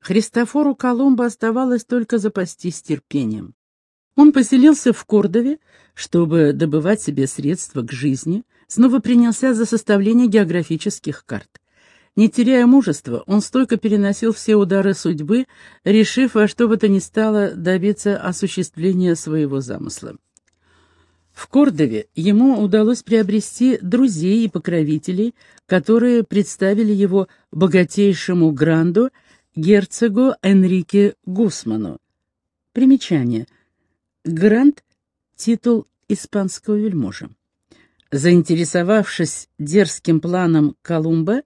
Христофору Колумбу оставалось только запастись терпением. Он поселился в Кордове, чтобы добывать себе средства к жизни, снова принялся за составление географических карт. Не теряя мужества, он стойко переносил все удары судьбы, решив во что бы то ни стало добиться осуществления своего замысла. В Кордове ему удалось приобрести друзей и покровителей, которые представили его богатейшему гранду, герцогу Энрике Гусману. Примечание. Гранд — титул испанского вельможа. Заинтересовавшись дерзким планом Колумба,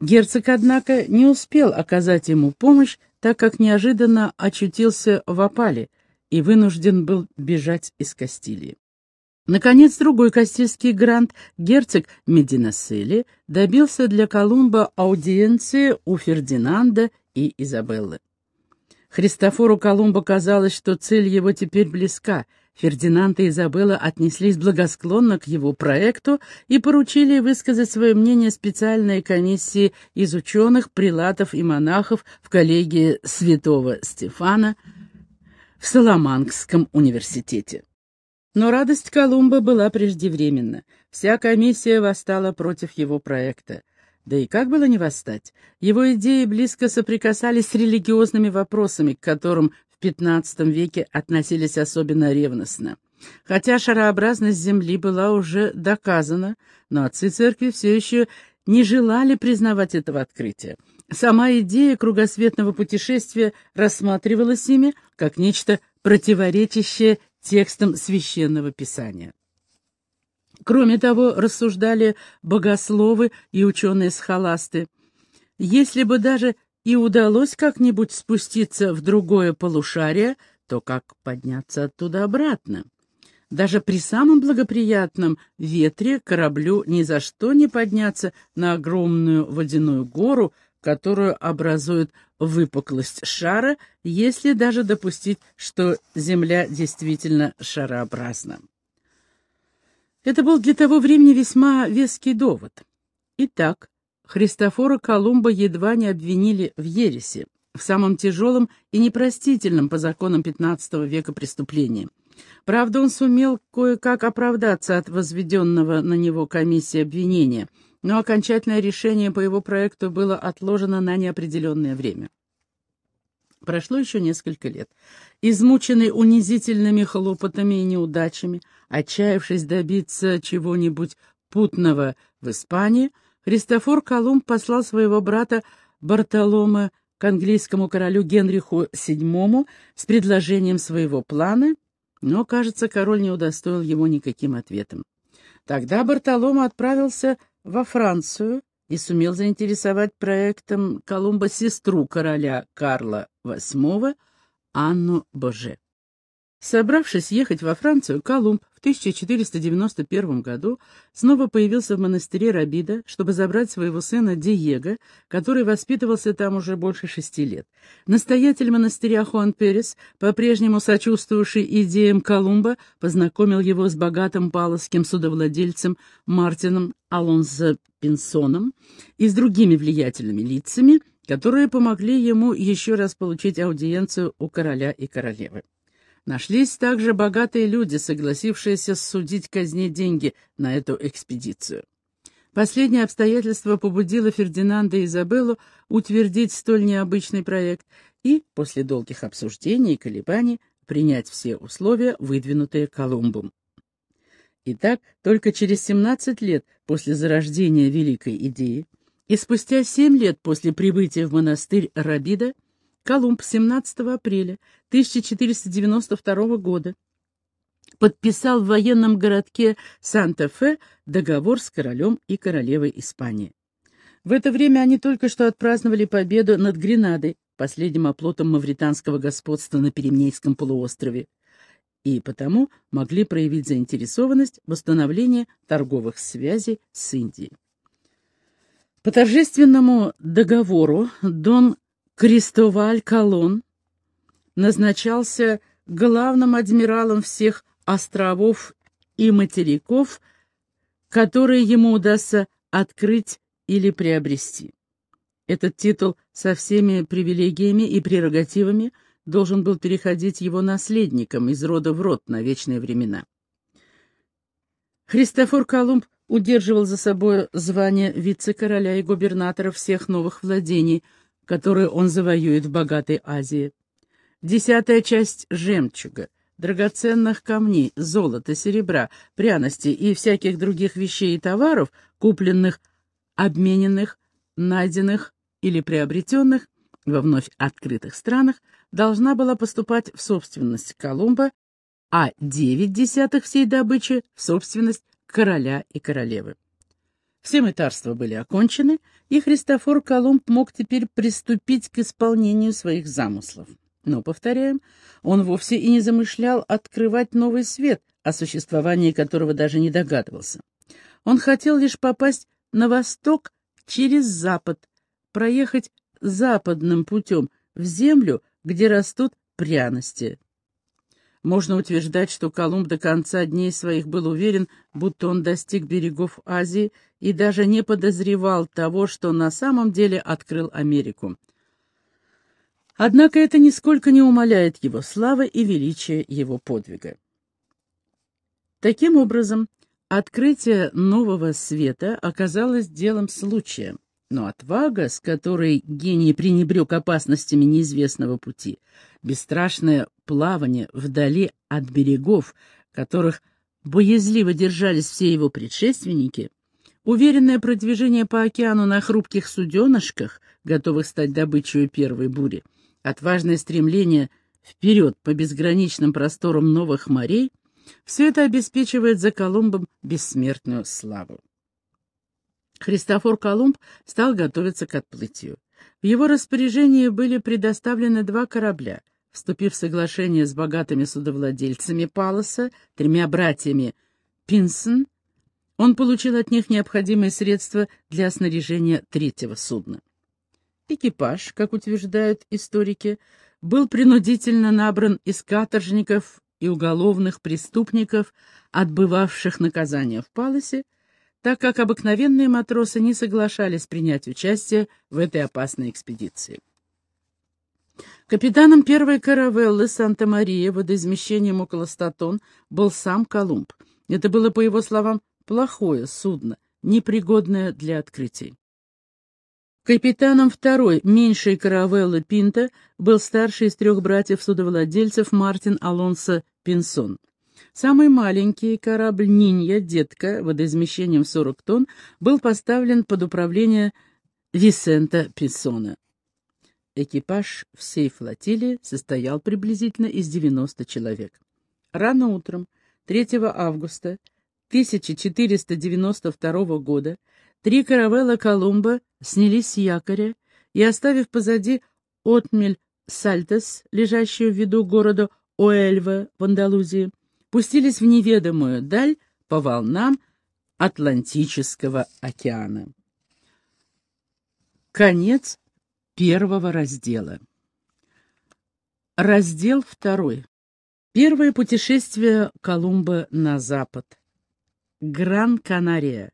герцог, однако, не успел оказать ему помощь, так как неожиданно очутился в опале и вынужден был бежать из Кастилии. Наконец, другой кастильский грант, герцог Мединасели, добился для Колумба аудиенции у Фердинанда и Изабеллы. Христофору Колумбу казалось, что цель его теперь близка. Фердинанд и Изабелла отнеслись благосклонно к его проекту и поручили высказать свое мнение специальной комиссии из ученых, прилатов и монахов в коллегии святого Стефана в Соломангском университете. Но радость Колумба была преждевременна. Вся комиссия восстала против его проекта. Да и как было не восстать? Его идеи близко соприкасались с религиозными вопросами, к которым в XV веке относились особенно ревностно. Хотя шарообразность Земли была уже доказана, но отцы церкви все еще не желали признавать этого открытия. Сама идея кругосветного путешествия рассматривалась ими как нечто противоречащее текстам священного писания. Кроме того, рассуждали богословы и ученые-схоласты. Если бы даже и удалось как-нибудь спуститься в другое полушарие, то как подняться оттуда обратно? Даже при самом благоприятном ветре кораблю ни за что не подняться на огромную водяную гору, которую образует выпуклость шара, если даже допустить, что Земля действительно шарообразна. Это был для того времени весьма веский довод. Итак, Христофора Колумба едва не обвинили в ересе, в самом тяжелом и непростительном по законам XV века преступлении. Правда, он сумел кое-как оправдаться от возведенного на него комиссии обвинения, но окончательное решение по его проекту было отложено на неопределенное время. Прошло еще несколько лет. Измученный унизительными хлопотами и неудачами, отчаявшись добиться чего-нибудь путного в Испании, Христофор Колумб послал своего брата Бартоломе к английскому королю Генриху VII с предложением своего плана, но, кажется, король не удостоил его никаким ответом. Тогда Бартоломе отправился во Францию и сумел заинтересовать проектом Колумба сестру короля Карла VIII Анну Боже. Собравшись ехать во Францию, Колумб в 1491 году снова появился в монастыре Рабида, чтобы забрать своего сына Диего, который воспитывался там уже больше шести лет. Настоятель монастыря Хуан Перес, по-прежнему сочувствовавший идеям Колумба, познакомил его с богатым палосским судовладельцем Мартином Алонзо Пинсоном и с другими влиятельными лицами, которые помогли ему еще раз получить аудиенцию у короля и королевы. Нашлись также богатые люди, согласившиеся судить казне деньги на эту экспедицию. Последнее обстоятельство побудило Фердинанда и Изабеллу утвердить столь необычный проект и, после долгих обсуждений и колебаний, принять все условия, выдвинутые Колумбом. Итак, только через 17 лет после зарождения великой идеи и спустя 7 лет после прибытия в монастырь Рабида Колумб 17 апреля 1492 года подписал в военном городке Санта-Фе договор с королем и королевой Испании. В это время они только что отпраздновали победу над Гренадой, последним оплотом мавританского господства на Пиренейском полуострове, и потому могли проявить заинтересованность в установлении торговых связей с Индией. По торжественному договору Дон Кристоваль Колон назначался главным адмиралом всех островов и материков, которые ему удастся открыть или приобрести. Этот титул со всеми привилегиями и прерогативами должен был переходить его наследникам из рода в род на вечные времена. Христофор Колумб удерживал за собой звание вице-короля и губернатора всех новых владений, которые он завоюет в богатой Азии. Десятая часть жемчуга, драгоценных камней, золота, серебра, пряностей и всяких других вещей и товаров, купленных, обмененных, найденных или приобретенных во вновь открытых странах, должна была поступать в собственность Колумба, а девять десятых всей добычи в собственность короля и королевы. Все мытарства были окончены, и Христофор Колумб мог теперь приступить к исполнению своих замыслов. Но, повторяем, он вовсе и не замышлял открывать новый свет, о существовании которого даже не догадывался. Он хотел лишь попасть на восток через запад, проехать западным путем в землю, где растут пряности. Можно утверждать, что Колумб до конца дней своих был уверен, будто он достиг берегов Азии и даже не подозревал того, что на самом деле открыл Америку. Однако это нисколько не умаляет его славы и величия его подвига. Таким образом, открытие нового света оказалось делом случая, но отвага, с которой гений пренебрег опасностями неизвестного пути, бесстрашное плавание вдали от берегов, которых боязливо держались все его предшественники, уверенное продвижение по океану на хрупких суденышках, готовых стать добычей первой бури, отважное стремление вперед по безграничным просторам новых морей, все это обеспечивает за Колумбом бессмертную славу. Христофор Колумб стал готовиться к отплытию. В его распоряжении были предоставлены два корабля. Вступив в соглашение с богатыми судовладельцами Палоса, тремя братьями Пинсон, он получил от них необходимые средства для снаряжения третьего судна. Экипаж, как утверждают историки, был принудительно набран из каторжников и уголовных преступников, отбывавших наказание в Палосе, так как обыкновенные матросы не соглашались принять участие в этой опасной экспедиции. Капитаном первой каравеллы «Санта-Мария» водоизмещением около 100 тонн был сам Колумб. Это было, по его словам, плохое судно, непригодное для открытий. Капитаном второй, меньшей каравеллы Пинта, был старший из трех братьев-судовладельцев Мартин Алонсо Пинсон. Самый маленький корабль «Нинья», «Детка», водоизмещением 40 тонн, был поставлен под управление Висента Писсона. Экипаж всей флотилии состоял приблизительно из 90 человек. Рано утром, 3 августа 1492 года, три каравелла Колумба снялись с якоря и, оставив позади отмель Сальтес, лежащую в виду города Оэльва в Андалузии, пустились в неведомую даль по волнам Атлантического океана. Конец первого раздела. Раздел второй. Первое путешествие Колумба на запад. Гран-Канария.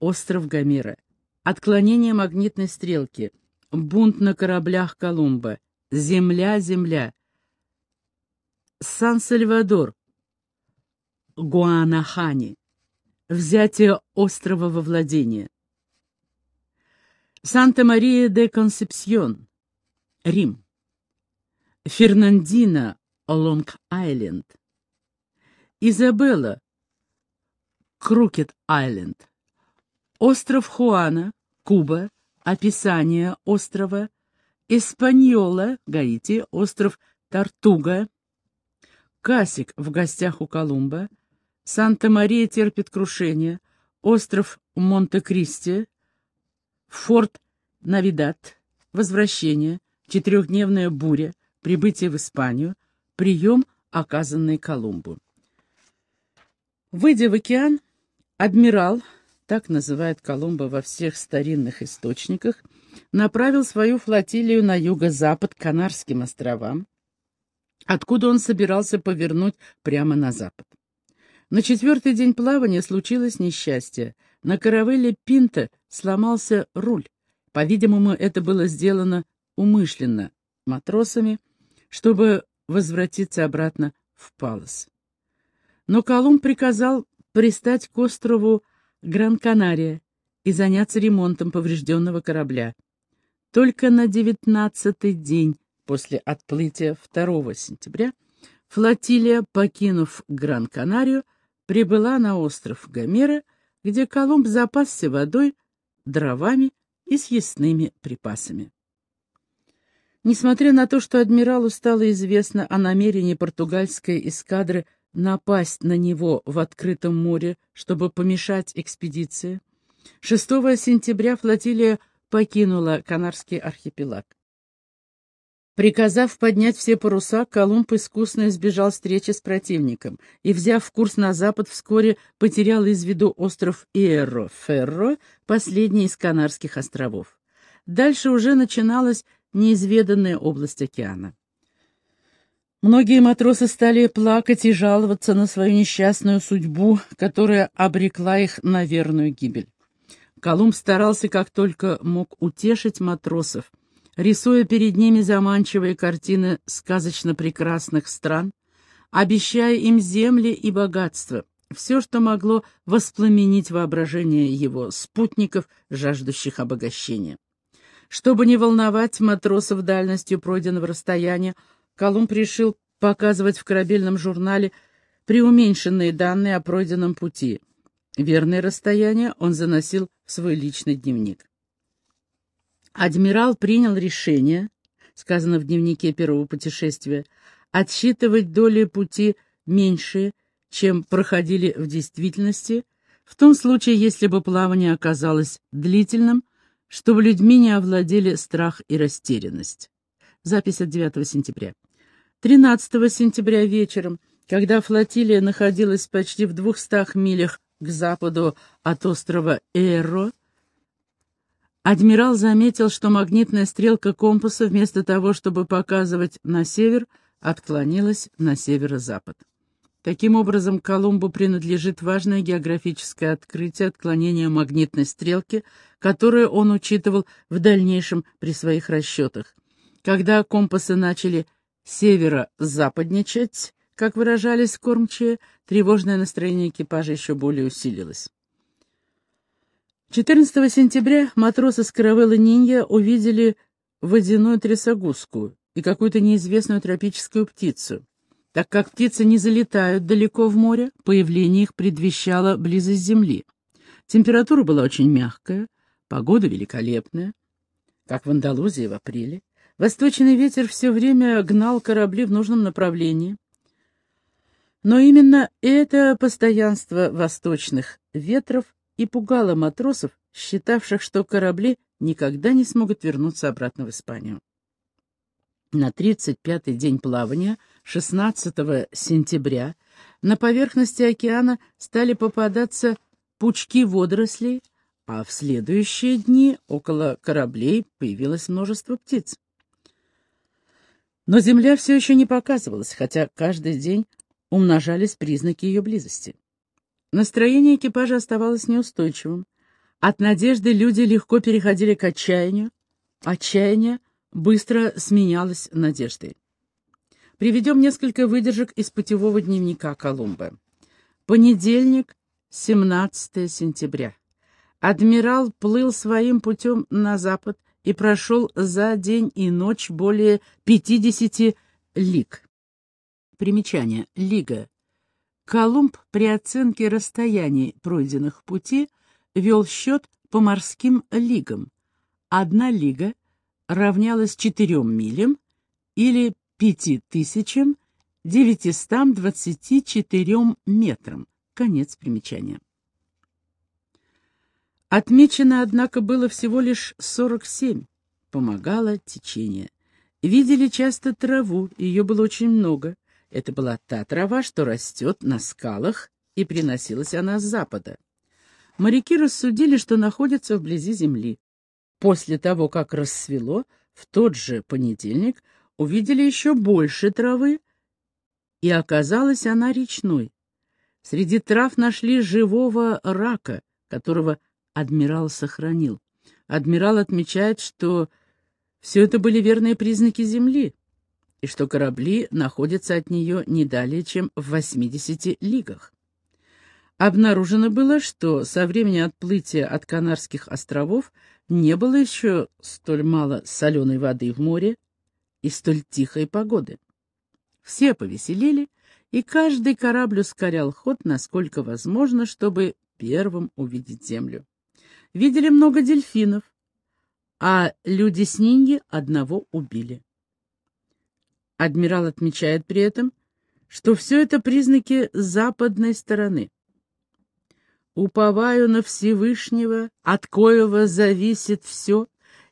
Остров Гомера. Отклонение магнитной стрелки. Бунт на кораблях Колумба. Земля, земля. Сан-Сальвадор. Гуанахани. Взятие острова во владение. Санта-Мария де Консепсьон. Рим. Фернандина, Лонг-Айленд. Изабелла, Крукет-Айленд. Остров Хуана, Куба, описание острова. Испаньола, Гаити, остров Тартуга. Касик в гостях у Колумба. Санта-Мария терпит крушение, остров Монте-Кристи, форт Навидат, возвращение, четырехдневная буря, прибытие в Испанию, прием, оказанный Колумбу. Выйдя в океан, адмирал, так называет Колумба во всех старинных источниках, направил свою флотилию на юго-запад к Канарским островам, откуда он собирался повернуть прямо на запад. На четвертый день плавания случилось несчастье. На каравелле Пинта сломался руль. По-видимому, это было сделано умышленно матросами, чтобы возвратиться обратно в Палос. Но Колумб приказал пристать к острову Гран-Канария и заняться ремонтом поврежденного корабля. Только на девятнадцатый день после отплытия 2 сентября флотилия, покинув Гран-Канарию, прибыла на остров Гомера, где Колумб запасся водой, дровами и съестными припасами. Несмотря на то, что адмиралу стало известно о намерении португальской эскадры напасть на него в открытом море, чтобы помешать экспедиции, 6 сентября флотилия покинула Канарский архипелаг. Приказав поднять все паруса, Колумб искусно избежал встречи с противником и, взяв курс на запад, вскоре потерял из виду остров Иерро-Ферро, последний из Канарских островов. Дальше уже начиналась неизведанная область океана. Многие матросы стали плакать и жаловаться на свою несчастную судьбу, которая обрекла их на верную гибель. Колумб старался как только мог утешить матросов — рисуя перед ними заманчивые картины сказочно прекрасных стран, обещая им земли и богатство, все, что могло воспламенить воображение его спутников, жаждущих обогащения. Чтобы не волновать матросов дальностью пройденного расстояния, Колумб решил показывать в корабельном журнале преуменьшенные данные о пройденном пути. Верное расстояние он заносил в свой личный дневник. Адмирал принял решение, сказано в дневнике первого путешествия, отсчитывать доли пути меньшие, чем проходили в действительности, в том случае, если бы плавание оказалось длительным, чтобы людьми не овладели страх и растерянность. Запись от 9 сентября. 13 сентября вечером, когда флотилия находилась почти в двухстах милях к западу от острова Эро, Адмирал заметил, что магнитная стрелка компаса вместо того, чтобы показывать на север, отклонилась на северо-запад. Таким образом, Колумбу принадлежит важное географическое открытие отклонения магнитной стрелки, которое он учитывал в дальнейшем при своих расчетах. Когда компасы начали северо-западничать, как выражались кормчие, тревожное настроение экипажа еще более усилилось. 14 сентября матросы с каравеллы Нинья увидели водяную трясогузку и какую-то неизвестную тропическую птицу. Так как птицы не залетают далеко в море, появление их предвещало близость земли. Температура была очень мягкая, погода великолепная, как в Андалузии в апреле. Восточный ветер все время гнал корабли в нужном направлении. Но именно это постоянство восточных ветров и пугало матросов, считавших, что корабли никогда не смогут вернуться обратно в Испанию. На 35-й день плавания, 16 сентября, на поверхности океана стали попадаться пучки водорослей, а в следующие дни около кораблей появилось множество птиц. Но земля все еще не показывалась, хотя каждый день умножались признаки ее близости. Настроение экипажа оставалось неустойчивым. От надежды люди легко переходили к отчаянию. Отчаяние быстро сменялось надеждой. Приведем несколько выдержек из путевого дневника Колумба. Понедельник, 17 сентября. Адмирал плыл своим путем на запад и прошел за день и ночь более 50 лиг. Примечание. Лига. Колумб при оценке расстояний пройденных пути вел счет по морским лигам. Одна лига равнялась 4 милям или 5924 метрам. Конец примечания. Отмечено, однако, было всего лишь 47. Помогало течение. Видели часто траву, ее было очень много. Это была та трава, что растет на скалах, и приносилась она с запада. Моряки рассудили, что находятся вблизи земли. После того, как рассвело, в тот же понедельник увидели еще больше травы, и оказалась она речной. Среди трав нашли живого рака, которого адмирал сохранил. адмирал отмечает, что все это были верные признаки Земли, и что корабли находятся от нее не далее, чем в 80 лигах. Обнаружено было, что со времени отплытия от Канарских островов не было еще столь мало соленой воды в море и столь тихой погоды. Все повеселели, и каждый корабль ускорял ход, насколько возможно, чтобы первым увидеть землю. Видели много дельфинов, а люди с Ниньи одного убили. Адмирал отмечает при этом, что все это признаки западной стороны. Уповаю на Всевышнего, от коего зависит все,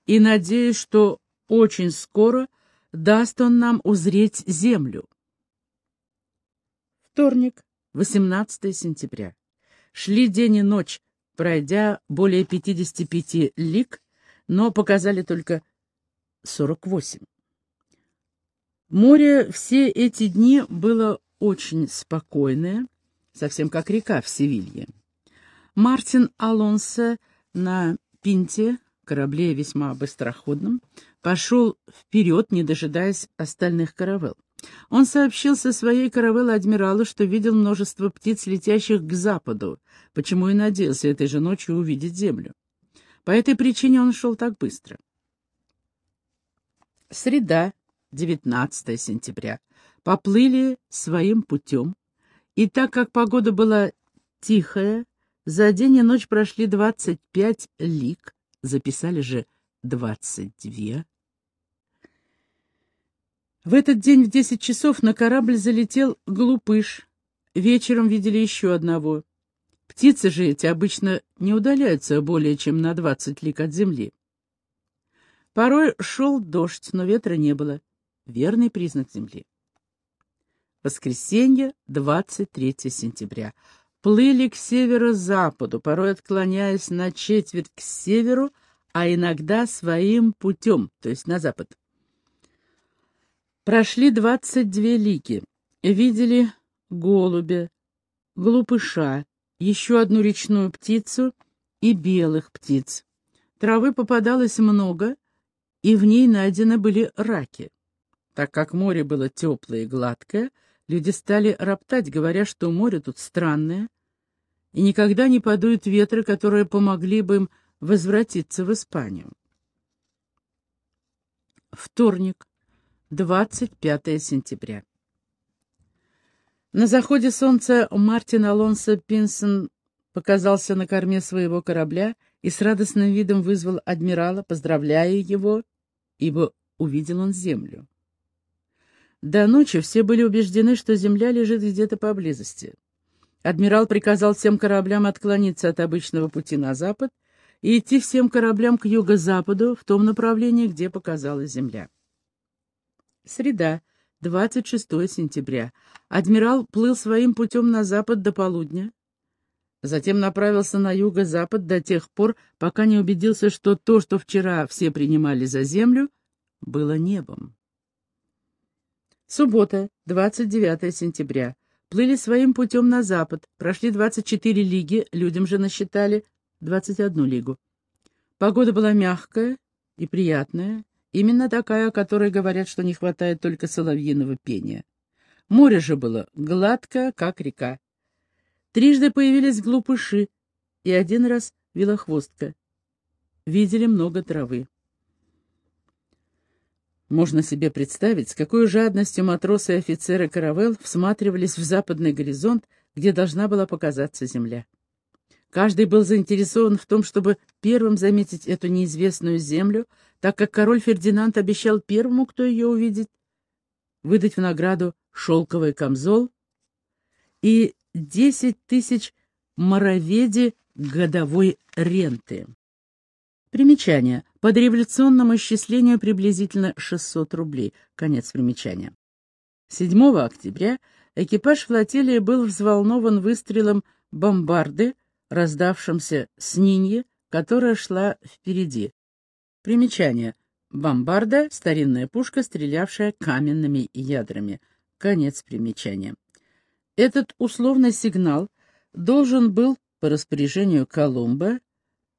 и надеюсь, что очень скоро даст он нам узреть землю. Вторник, 18 сентября. Шли день и ночь, пройдя более 55 лиг, но показали только 48. Море все эти дни было очень спокойное, совсем как река в Севилье. Мартин Алонсо на Пинте, корабле весьма быстроходном, пошел вперед, не дожидаясь остальных каравелл. Он сообщил со своей каравеллы адмиралу, что видел множество птиц, летящих к западу, почему и надеялся этой же ночью увидеть землю. По этой причине он шел так быстро. Среда, 19 сентября. Поплыли своим путем, и так как погода была тихая, за день и ночь прошли двадцать пять лиг, записали же двадцать две. В этот день в десять часов на корабль залетел глупыш. Вечером видели еще одного. Птицы же эти обычно не удаляются более чем на двадцать лиг от земли. Порой шел дождь, но ветра не было. Верный признак земли. Воскресенье, 23 сентября плыли к северо-западу, порой отклоняясь на четверть к северу, а иногда своим путем, то есть на запад. Прошли двадцать две лики, видели голубя, глупыша, еще одну речную птицу и белых птиц. Травы попадалось много, и в ней найдены были раки. Так как море было теплое и гладкое, Люди стали роптать, говоря, что море тут странное, и никогда не подуют ветры, которые помогли бы им возвратиться в Испанию. Вторник, 25 сентября. На заходе солнца Мартин Алонсо Пинсон показался на корме своего корабля и с радостным видом вызвал адмирала, поздравляя его, ибо увидел он землю. До ночи все были убеждены, что земля лежит где-то поблизости. Адмирал приказал всем кораблям отклониться от обычного пути на запад и идти всем кораблям к юго-западу в том направлении, где показалась земля. Среда, 26 сентября. Адмирал плыл своим путем на запад до полудня, затем направился на юго-запад до тех пор, пока не убедился, что то, что вчера все принимали за землю, было небом. Суббота, 29 сентября. Плыли своим путем на запад, прошли 24 лиги, людям же насчитали 21 лигу. Погода была мягкая и приятная, именно такая, о которой говорят, что не хватает только соловьиного пения. Море же было гладкое, как река. Трижды появились глупыши и один раз велохвостка. Видели много травы. Можно себе представить, с какой жадностью матросы и офицеры каравелл всматривались в западный горизонт, где должна была показаться земля. Каждый был заинтересован в том, чтобы первым заметить эту неизвестную землю, так как король Фердинанд обещал первому, кто ее увидит, выдать в награду шелковый камзол и десять тысяч мороведи годовой ренты. Примечание. По революционному исчислению приблизительно 600 рублей. Конец примечания. 7 октября экипаж флотилии был взволнован выстрелом бомбарды, раздавшимся с Ниньи, которая шла впереди. Примечание. Бомбарда — старинная пушка, стрелявшая каменными ядрами. Конец примечания. Этот условный сигнал должен был, по распоряжению Колумба,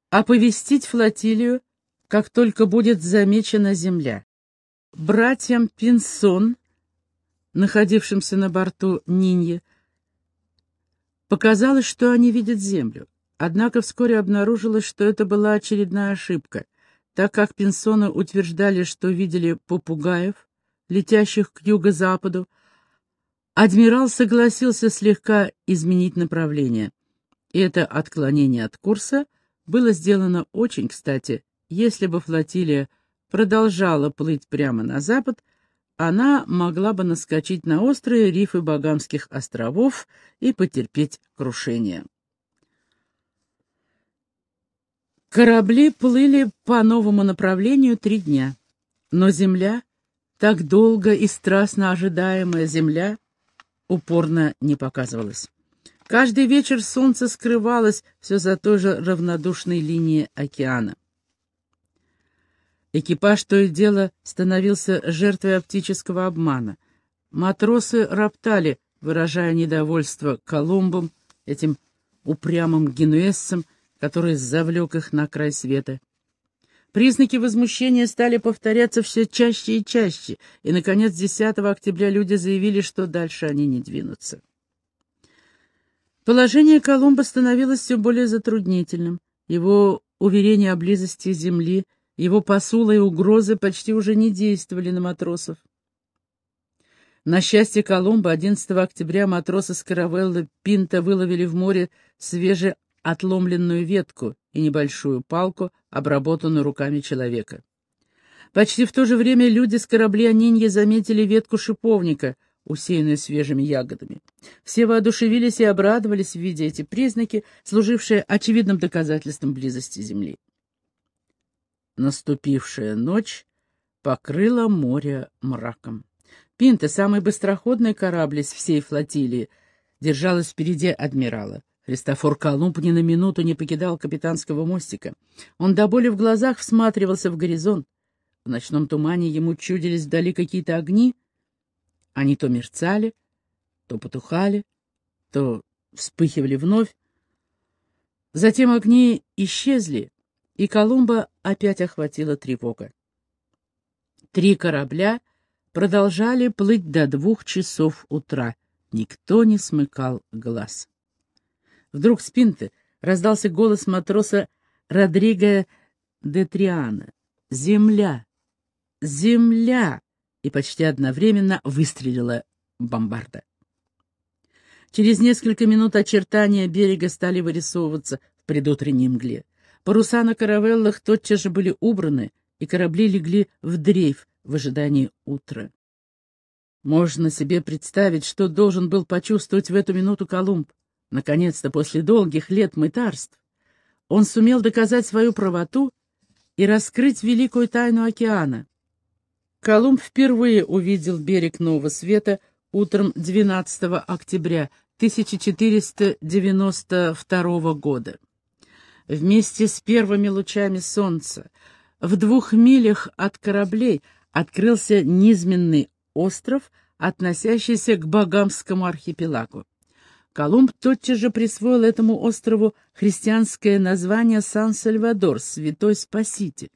оповестить флотилию, как только будет замечена земля. Братьям Пинсон, находившимся на борту Ниньи, показалось, что они видят землю. Однако вскоре обнаружилось, что это была очередная ошибка, так как Пинсоны утверждали, что видели попугаев, летящих к юго-западу, адмирал согласился слегка изменить направление. И это отклонение от курса было сделано очень кстати. Если бы флотилия продолжала плыть прямо на запад, она могла бы наскочить на острые рифы Багамских островов и потерпеть крушение. Корабли плыли по новому направлению три дня, но земля, так долго и страстно ожидаемая земля, упорно не показывалась. Каждый вечер солнце скрывалось все за той же равнодушной линией океана. Экипаж то и дело становился жертвой оптического обмана. Матросы роптали, выражая недовольство Колумбом, этим упрямым генуэзцем, который завлек их на край света. Признаки возмущения стали повторяться все чаще и чаще, и, наконец, 10 октября люди заявили, что дальше они не двинутся. Положение Колумба становилось все более затруднительным. Его уверения о близости Земли, его посулы и угрозы почти уже не действовали на матросов. На счастье Колумба 11 октября матросы с каравеллы Пинта выловили в море свежеотломленную ветку и небольшую палку, обработанную руками человека. Почти в то же время люди с корабля Нинья заметили ветку шиповника — усеянную свежими ягодами. Все воодушевились и обрадовались, видя эти признаки, служившие очевидным доказательством близости Земли. Наступившая ночь покрыла море мраком. Пинта, самый быстроходный корабль из всей флотилии, держалась впереди адмирала. Христофор Колумб ни на минуту не покидал капитанского мостика. Он до боли в глазах всматривался в горизонт. В ночном тумане ему чудились вдали какие-то огни, они то мерцали, то потухали, то вспыхивали вновь. Затем огни исчезли, и Колумба опять охватила тревога. Три корабля продолжали плыть до двух часов утра. Никто не смыкал глаз. Вдруг с пинты раздался голос матроса Родриго де Триана. «Земля! Земля!» и почти одновременно выстрелила бомбарда. Через несколько минут очертания берега стали вырисовываться в предутренней мгле. Паруса на каравеллах тотчас же были убраны, и корабли легли в дрейф в ожидании утра. Можно себе представить, что должен был почувствовать в эту минуту Колумб. Наконец-то, после долгих лет мытарств, он сумел доказать свою правоту и раскрыть великую тайну океана. Колумб впервые увидел берег Нового Света утром 12 октября 1492 года. Вместе с первыми лучами солнца в двух милях от кораблей открылся низменный остров, относящийся к Багамскому архипелагу. Колумб тотчас же присвоил этому острову христианское название Сан-Сальвадор, Святой Спаситель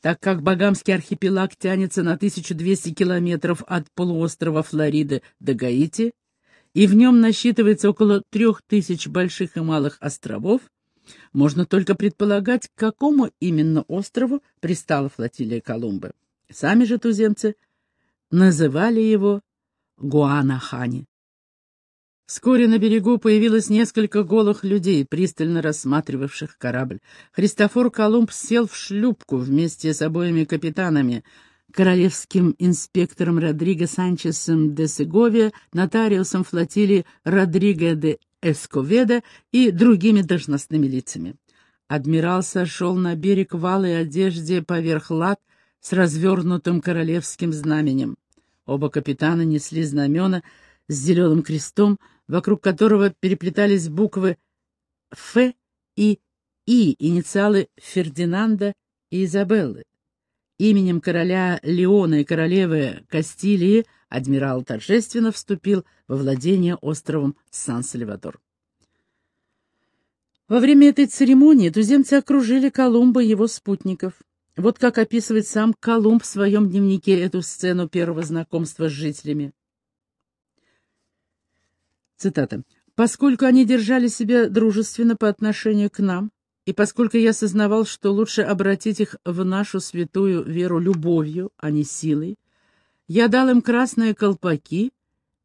так как Багамский архипелаг тянется на 1200 километров от полуострова Флориды до Гаити, и в нем насчитывается около 3000 больших и малых островов, можно только предполагать, к какому именно острову пристала флотилия Колумба. Сами же туземцы называли его Гуанахани. Вскоре на берегу появилось несколько голых людей, пристально рассматривавших корабль. Христофор Колумб сел в шлюпку вместе с обоими капитанами, королевским инспектором Родриго Санчесом де Сеговия, нотариусом флотилии Родриго де Эсковеда и другими должностными лицами. Адмирал сошел на берег в алой одежде поверх лад с развернутым королевским знаменем. Оба капитана несли знамена с зеленым крестом, вокруг которого переплетались буквы «Ф» и «И», инициалы Фердинанда и Изабеллы. Именем короля Леона и королевы Кастилии адмирал торжественно вступил во владение островом Сан-Сальвадор. Во время этой церемонии туземцы окружили Колумба и его спутников. Вот как описывает сам Колумб в своем дневнике эту сцену первого знакомства с жителями. Цитата. «Поскольку они держали себя дружественно по отношению к нам, и поскольку я сознавал, что лучше обратить их в нашу святую веру любовью, а не силой, я дал им красные колпаки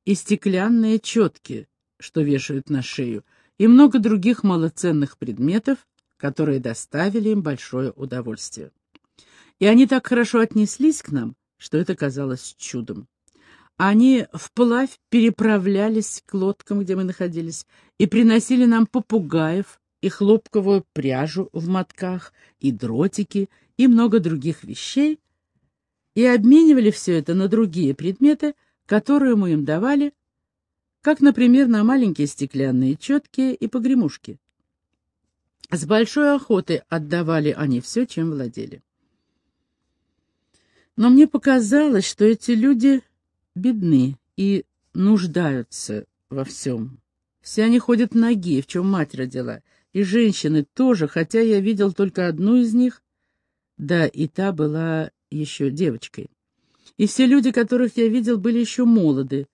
и стеклянные четки, что вешают на шею, и много других малоценных предметов, которые доставили им большое удовольствие. И они так хорошо отнеслись к нам, что это казалось чудом. Они вплавь переправлялись к лодкам, где мы находились, и приносили нам попугаев, и хлопковую пряжу в мотках, и дротики, и много других вещей, и обменивали все это на другие предметы, которые мы им давали, как, например, на маленькие стеклянные четки и погремушки. С большой охотой отдавали они все, чем владели. Но мне показалось, что эти люди бедны и нуждаются во всем. Все они ходят ноги, в чем мать родила, и женщины тоже, хотя я видел только одну из них, да и та была еще девочкой. И все люди, которых я видел, были еще молоды.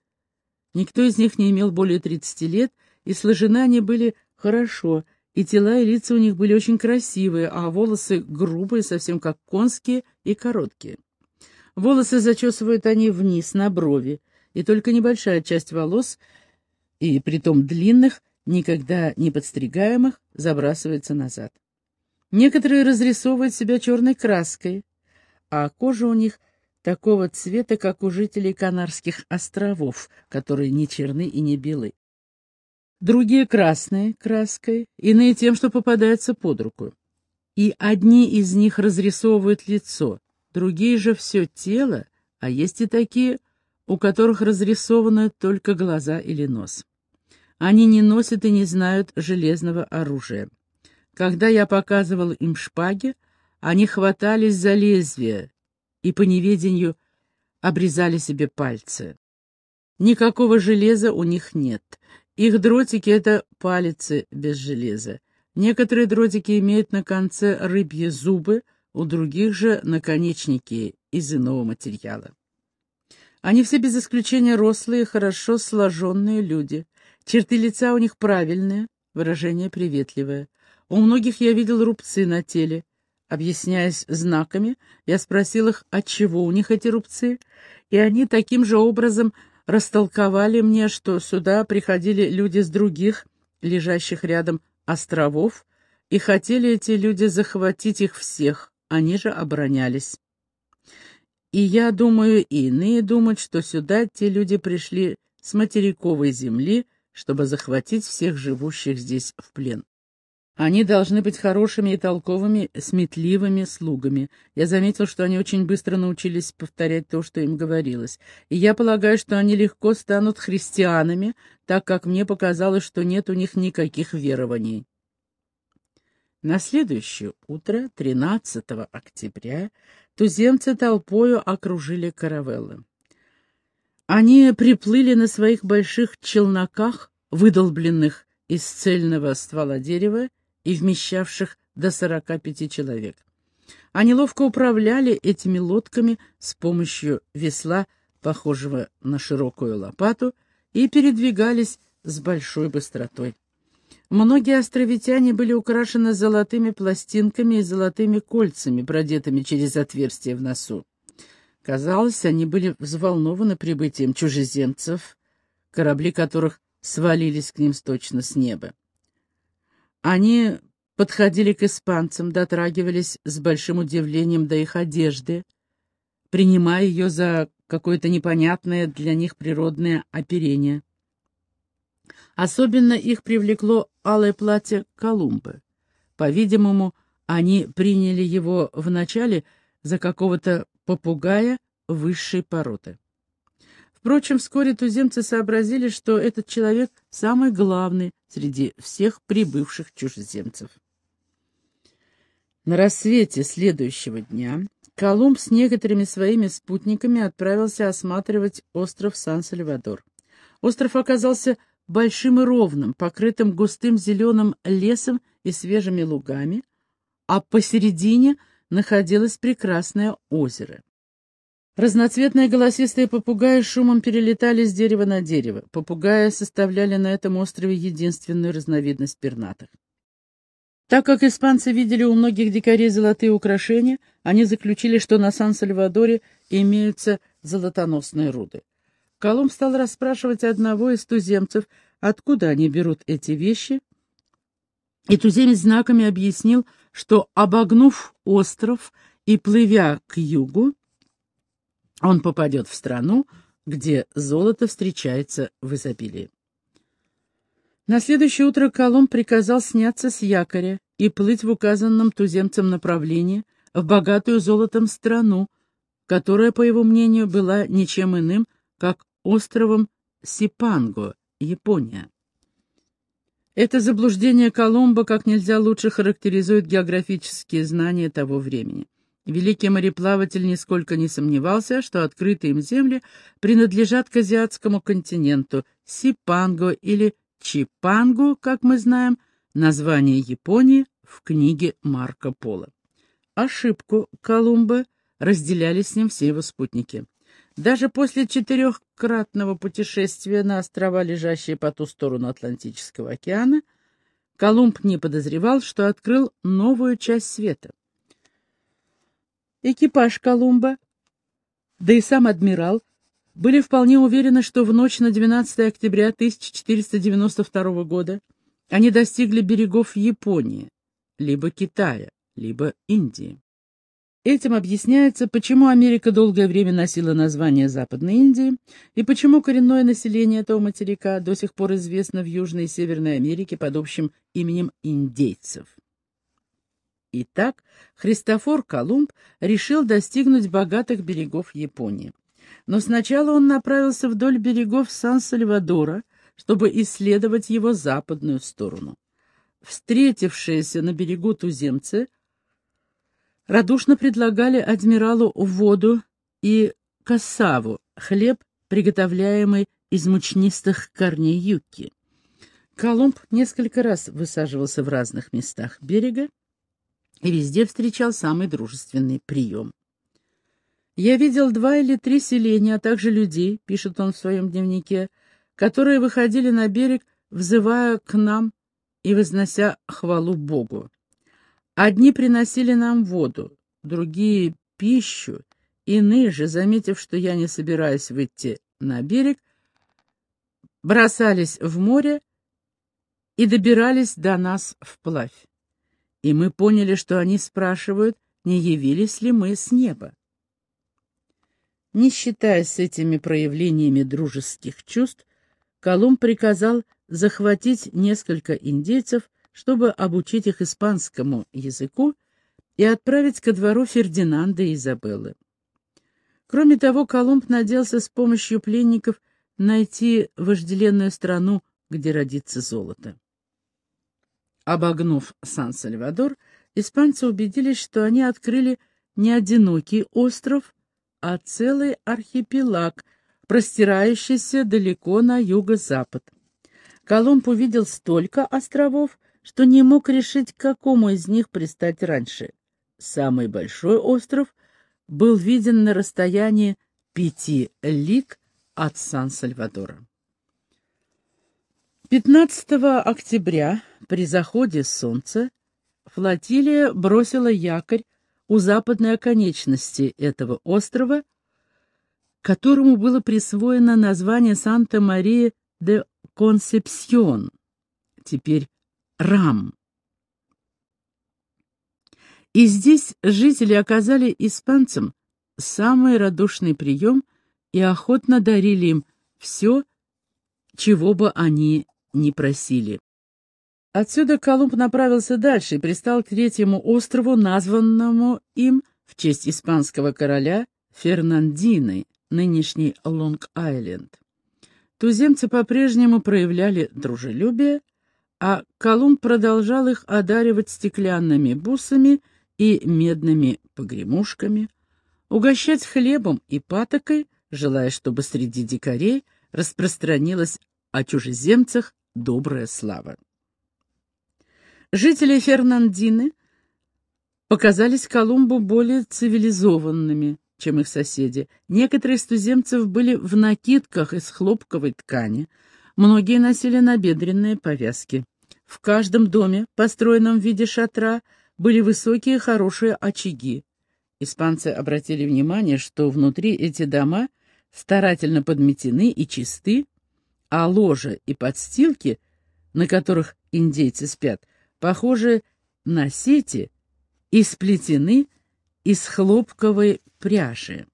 Никто из них не имел более 30 лет, и сложены они были хорошо, и тела и лица у них были очень красивые, а волосы грубые, совсем как конские и короткие. Волосы зачесывают они вниз, на брови, и только небольшая часть волос, и притом длинных, никогда не подстригаемых, забрасывается назад. Некоторые разрисовывают себя черной краской, а кожа у них такого цвета, как у жителей Канарских островов, которые не черны и не белы. Другие красные краской, иные тем, что попадается под руку. И одни из них разрисовывают лицо, другие же все тело, а есть и такие, у которых разрисованы только глаза или нос. Они не носят и не знают железного оружия. Когда я показывал им шпаги, они хватались за лезвие и по неведению обрезали себе пальцы. Никакого железа у них нет. Их дротики — это палицы без железа. Некоторые дротики имеют на конце рыбьи зубы, у других же наконечники из иного материала. Они все без исключения рослые, хорошо сложенные люди. Черты лица у них правильные, выражение приветливое. У многих я видел рубцы на теле. Объясняясь знаками, я спросил их, отчего у них эти рубцы, и они таким же образом растолковали мне, что сюда приходили люди с других, лежащих рядом островов, и хотели эти люди захватить их всех, они же оборонялись. И я думаю, и иные думают, что сюда те люди пришли с материковой земли, чтобы захватить всех живущих здесь в плен. Они должны быть хорошими и толковыми, сметливыми слугами. Я заметил, что они очень быстро научились повторять то, что им говорилось. И я полагаю, что они легко станут христианами, так как мне показалось, что нет у них никаких верований. На следующее утро, 13 октября, туземцы толпою окружили каравеллы. Они приплыли на своих больших челноках, выдолбленных из цельного ствола дерева и вмещавших до сорока пяти человек. Они ловко управляли этими лодками с помощью весла, похожего на широкую лопату, и передвигались с большой быстротой. Многие островитяне были украшены золотыми пластинками и золотыми кольцами, продетыми через отверстия в носу. Казалось, они были взволнованы прибытием чужеземцев, корабли которых свалились к ним точно с неба. Они подходили к испанцам, дотрагивались с большим удивлением до их одежды, принимая ее за какое-то непонятное для них природное оперение. Особенно их привлекло алое платье Колумбы. По-видимому, они приняли его вначале за какого-то попугая высшей породы. Впрочем, вскоре туземцы сообразили, что этот человек самый главный среди всех прибывших чужеземцев. На рассвете следующего дня Колумб с некоторыми своими спутниками отправился осматривать остров Сан-Сальвадор. Остров оказался большим и ровным, покрытым густым зеленым лесом и свежими лугами, а посередине находилось прекрасное озеро. Разноцветные голосистые попугаи шумом перелетали с дерева на дерево. Попугаи составляли на этом острове единственную разновидность пернатых. Так как испанцы видели у многих дикарей золотые украшения, они заключили, что на Сан-Сальвадоре имеются золотоносные руды. Колумб стал расспрашивать одного из туземцев, откуда они берут эти вещи, и туземец знаками объяснил, что, обогнув остров и плывя к югу, он попадет в страну, где золото встречается в изобилии. На следующее утро Колумб приказал сняться с якоря и плыть в указанном туземцем направлении в богатую золотом страну, которая, по его мнению, была ничем иным, как островом Сипанго, Япония. Это заблуждение Колумба как нельзя лучше характеризует географические знания того времени. Великий мореплаватель нисколько не сомневался, что открытые им земли принадлежат к азиатскому континенту, Сипанго или Чипангу, как мы знаем, название Японии в книге Марко Поло. Ошибку Колумба разделяли с ним все его спутники. Даже после четырехкратного путешествия на острова, лежащие по ту сторону Атлантического океана, Колумб не подозревал, что открыл новую часть света. Экипаж Колумба, да и сам адмирал, были вполне уверены, что в ночь на 12 октября 1492 года они достигли берегов Японии, либо Китая, либо Индии. Этим объясняется, почему Америка долгое время носила название Западной Индии и почему коренное население этого материка до сих пор известно в Южной и Северной Америке под общим именем индейцев. Итак, Христофор Колумб решил достигнуть богатых берегов Японии. Но сначала он направился вдоль берегов Сан-Сальвадора, чтобы исследовать его западную сторону. Встретившиеся на берегу туземцы радушно предлагали адмиралу воду и кассаву, хлеб, приготовляемый из мучнистых корней юки. Колумб несколько раз высаживался в разных местах берега и везде встречал самый дружественный прием. «Я видел два или три селения, а также людей», — пишет он в своем дневнике, «которые выходили на берег, взывая к нам и вознося хвалу Богу. Одни приносили нам воду, другие — пищу, иные же, заметив, что я не собираюсь выйти на берег, бросались в море и добирались до нас вплавь и мы поняли, что они спрашивают, не явились ли мы с неба. Не считаясь с этими проявлениями дружеских чувств, Колумб приказал захватить несколько индейцев, чтобы обучить их испанскому языку и отправить ко двору Фердинанда и Изабеллы. Кроме того, Колумб надеялся с помощью пленников найти вожделенную страну, где родится золото. Обогнув Сан-Сальвадор, испанцы убедились, что они открыли не одинокий остров, а целый архипелаг, простирающийся далеко на юго-запад. Колумб увидел столько островов, что не мог решить, к какому из них пристать раньше. Самый большой остров был виден на расстоянии пяти лиг от Сан-Сальвадора. 15 октября при заходе солнца флотилия бросила якорь у западной оконечности этого острова, которому было присвоено название Санта-Мария де Консепсьон, теперь Рам. И здесь жители оказали испанцам самый радушный прием и охотно дарили им все, чего бы они не просили. Отсюда Колумб направился дальше и пристал к третьему острову, названному им в честь испанского короля Фернандины, нынешний Лонг-Айленд. Туземцы по-прежнему проявляли дружелюбие, а Колумб продолжал их одаривать стеклянными бусами и медными погремушками, угощать хлебом и патокой, желая, чтобы среди дикарей распространилась о чужеземцах добрая слава. Жители Фернандины показались Колумбу более цивилизованными, чем их соседи. Некоторые из туземцев были в накидках из хлопковой ткани, многие носили набедренные повязки. В каждом доме, построенном в виде шатра, были высокие хорошие очаги. Испанцы обратили внимание, что внутри эти дома старательно подметены и чисты, а ложа и подстилки, на которых индейцы спят, похожи на сети и сплетены из хлопковой пряжи.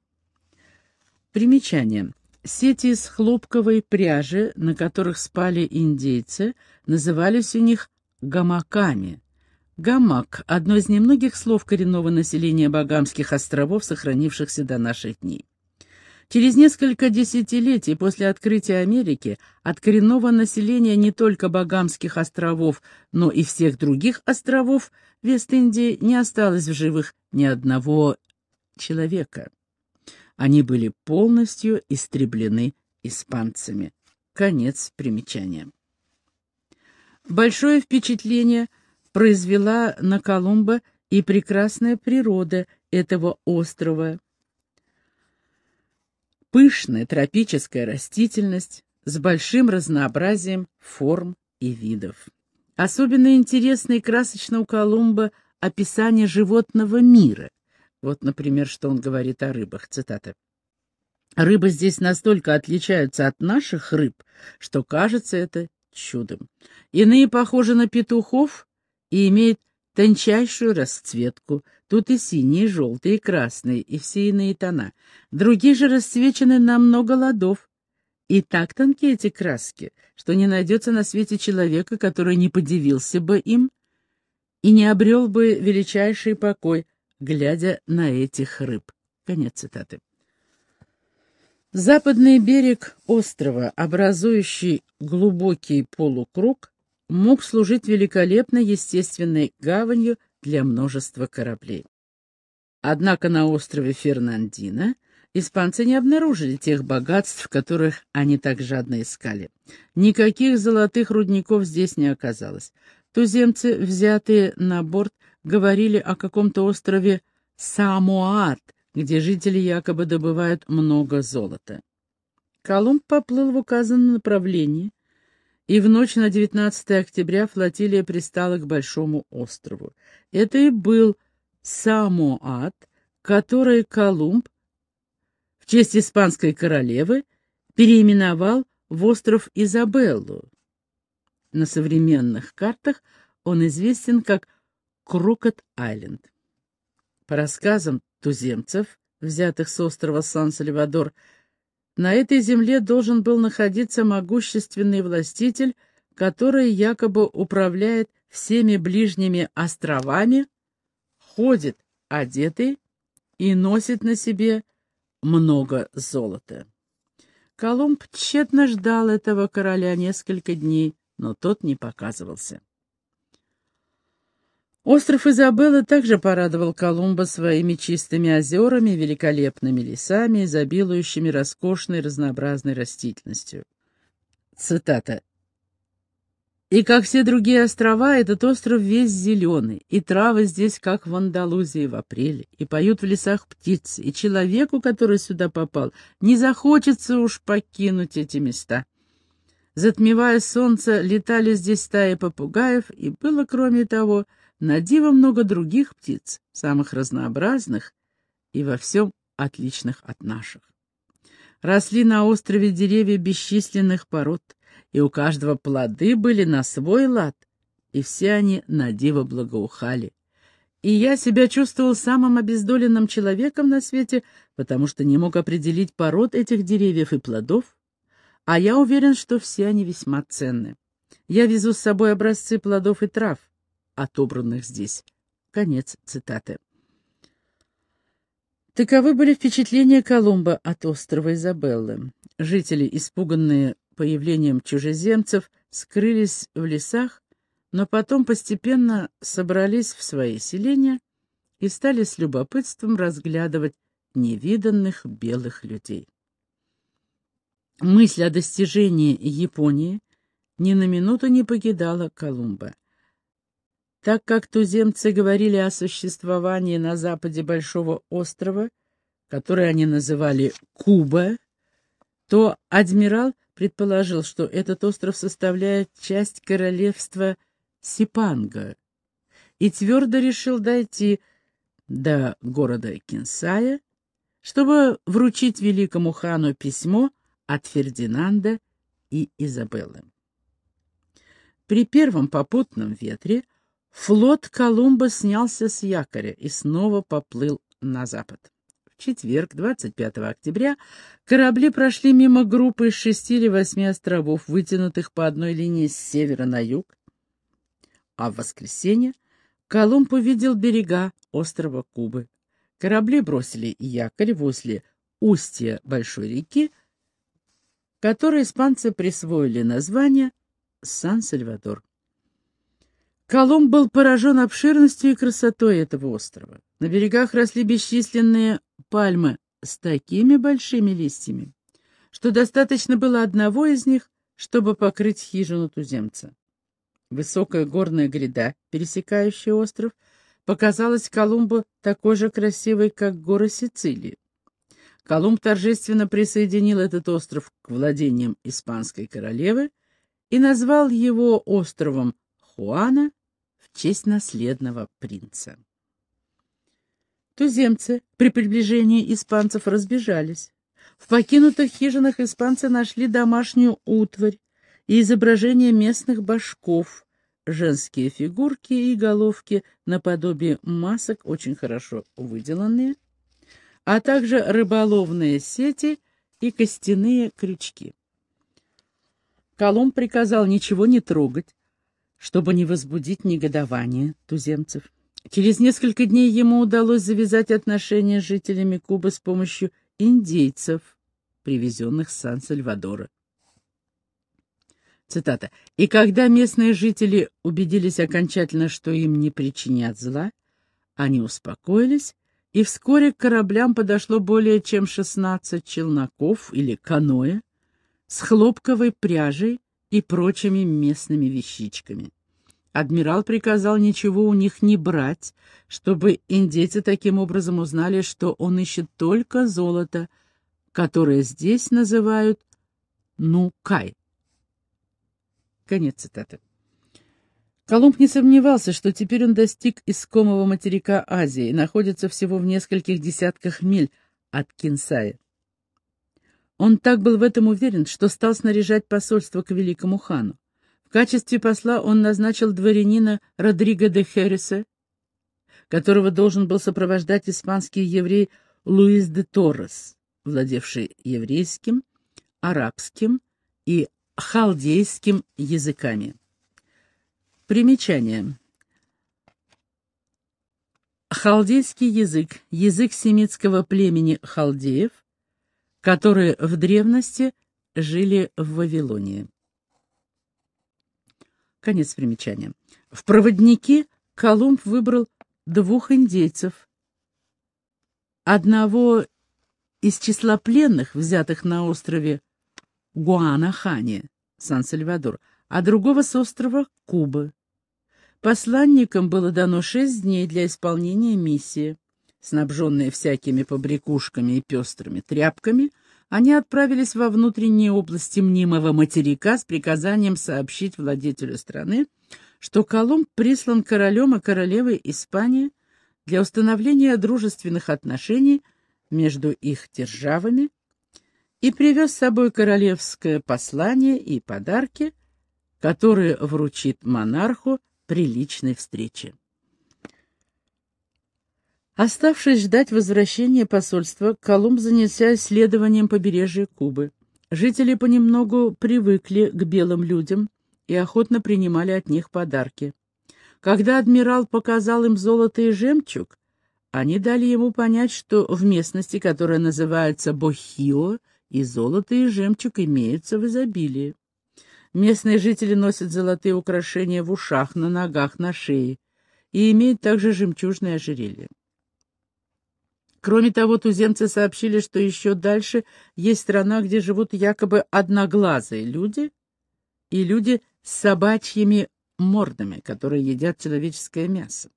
Примечание. Сети из хлопковой пряжи, на которых спали индейцы, назывались у них гамаками. Гамак — одно из немногих слов коренного населения Багамских островов, сохранившихся до наших дней. Через несколько десятилетий после открытия Америки от коренного населения не только Багамских островов, но и всех других островов Вест-Индии не осталось в живых ни одного человека. Они были полностью истреблены испанцами. Конец примечания. Большое впечатление произвела на Колумба и прекрасная природа этого острова, пышная тропическая растительность с большим разнообразием форм и видов. Особенно интересно и красочно у Колумба описание животного мира. Вот, например, что он говорит о рыбах, цитата. «Рыбы здесь настолько отличаются от наших рыб, что кажется это чудом. Иные похожи на петухов и имеют тончайшую расцветку. Тут и синие, и желтые, и красные, и все иные тона. Другие же расцвечены на много ладов. И так тонкие эти краски, что не найдется на свете человека, который не подивился бы им и не обрел бы величайший покой, глядя на этих рыб. Конец цитаты. Западный берег острова, образующий глубокий полукруг, мог служить великолепной естественной гаванью для множества кораблей. Однако на острове Фернандина испанцы не обнаружили тех богатств, которых они так жадно искали. Никаких золотых рудников здесь не оказалось. Туземцы, взятые на борт, говорили о каком-то острове Самоат, где жители якобы добывают много золота. Колумб поплыл в указанном направлении, и в ночь на 19 октября флотилия пристала к Большому острову. Это и был Самоат, который Колумб в честь испанской королевы переименовал в остров Изабеллу. На современных картах он известен как Крокет-Айленд. По рассказам туземцев, взятых с острова Сан-Сальвадор, на этой земле должен был находиться могущественный властитель, который якобы управляет всеми ближними островами, ходит одетый и носит на себе много золота. Колумб тщетно ждал этого короля несколько дней, но тот не показывался. Остров Изабелла также порадовал Колумба своими чистыми озерами, великолепными лесами, изобилующими роскошной разнообразной растительностью. Цитата. «И как все другие острова, этот остров весь зеленый, и травы здесь, как в Андалузии в апреле, и поют в лесах птицы, и человеку, который сюда попал, не захочется уж покинуть эти места». Затмевая солнце, летали здесь стаи попугаев, и было, кроме того, на диво много других птиц, самых разнообразных и во всем отличных от наших. Росли на острове деревья бесчисленных пород, и у каждого плоды были на свой лад, и все они на диво благоухали. И я себя чувствовал самым обездоленным человеком на свете, потому что не мог определить пород этих деревьев и плодов, а я уверен, что все они весьма ценны. Я везу с собой образцы плодов и трав, отобранных здесь. Конец цитаты. Таковы были впечатления Колумба от острова Изабеллы. Жители, испуганные появлением чужеземцев, скрылись в лесах, но потом постепенно собрались в свои селения и стали с любопытством разглядывать невиданных белых людей. Мысль о достижении Японии ни на минуту не покидала Колумба. Так как туземцы говорили о существовании на западе большого острова, который они называли Куба, то адмирал предположил, что этот остров составляет часть королевства Сипанга, и твердо решил дойти до города Кинсая, чтобы вручить великому хану письмо от Фердинанда и Изабеллы. При первом попутном ветре флот Колумба снялся с якоря и снова поплыл на запад. В четверг, 25 октября, корабли прошли мимо группы из шести или восьми островов, вытянутых по одной линии с севера на юг, а в воскресенье Колумб увидел берега острова Кубы. Корабли бросили якорь возле устья большой реки, которой испанцы присвоили название Сан-Сальвадор. Колумб был поражен обширностью и красотой этого острова. На берегах росли бесчисленные пальмы с такими большими листьями, что достаточно было одного из них, чтобы покрыть хижину туземца. Высокая горная гряда, пересекающая остров, показалась Колумбу такой же красивой, как горы Сицилии. Колумб торжественно присоединил этот остров к владениям испанской королевы и назвал его островом Хуана в честь наследного принца. Туземцы при приближении испанцев разбежались. В покинутых хижинах испанцы нашли домашнюю утварь и изображения местных башков, женские фигурки и головки наподобие масок, очень хорошо выделанные, а также рыболовные сети и костяные крючки. Колумб приказал ничего не трогать, чтобы не возбудить негодование туземцев. Через несколько дней ему удалось завязать отношения с жителями Кубы с помощью индейцев, привезенных с Сан-Сальвадора. Цитата. «И когда местные жители убедились окончательно, что им не причинят зла, они успокоились, и вскоре к кораблям подошло более чем 16 челноков или каноэ с хлопковой пряжей и прочими местными вещичками. Адмирал приказал ничего у них не брать, чтобы индейцы таким образом узнали, что он ищет только золото, которое здесь называют нукай. Конец цитаты. Колумб не сомневался, что теперь он достиг искомого материка Азии и находится всего в нескольких десятках миль от Кинсая. Он так был в этом уверен, что стал снаряжать посольство к великому хану. В качестве посла он назначил дворянина Родриго де Хереса, которого должен был сопровождать испанский еврей Луис де Торрес, владевший еврейским, арабским и халдейским языками. Примечание. Халдейский язык – язык семитского племени халдеев, которые в древности жили в Вавилонии. Конец примечания. В проводники Колумб выбрал двух индейцев. Одного из числа пленных, взятых на острове Гуанахане, Сан-Сальвадор, а другого с острова Кубы. Посланникам было дано шесть дней для исполнения миссии. Снабженные всякими побрякушками и пестрыми тряпками – они отправились во внутренние области мнимого материка с приказанием сообщить владетелю страны, что Колумб прислан королем и королевой Испании для установления дружественных отношений между их державами и привез с собой королевское послание и подарки, которые вручит монарху при личной встрече. Оставшись ждать возвращения посольства, Колумб занялся исследованием побережья Кубы. Жители понемногу привыкли к белым людям и охотно принимали от них подарки. Когда адмирал показал им золото и жемчуг, они дали ему понять, что в местности, которая называется Бохио, и золото, и жемчуг имеются в изобилии. Местные жители носят золотые украшения в ушах, на ногах, на шее и имеют также жемчужное ожерелье. Кроме того, туземцы сообщили, что еще дальше есть страна, где живут якобы одноглазые люди и люди с собачьими мордами, которые едят человеческое мясо.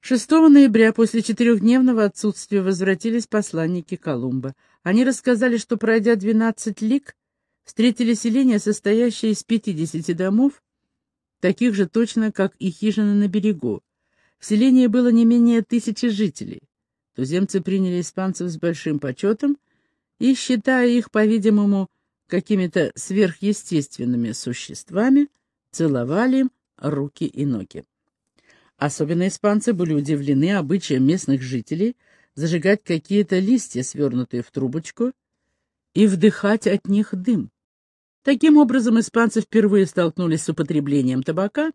6 ноября после четырехдневного отсутствия возвратились посланники Колумба. Они рассказали, что, пройдя 12 лиг, встретили селение, состоящее из 50 домов, таких же точно, как и хижины на берегу. В селении было не менее тысячи жителей. Туземцы приняли испанцев с большим почетом и, считая их, по-видимому, какими-то сверхъестественными существами, целовали руки и ноги. Особенно испанцы были удивлены обычаем местных жителей зажигать какие-то листья, свернутые в трубочку, и вдыхать от них дым. Таким образом, испанцы впервые столкнулись с употреблением табака,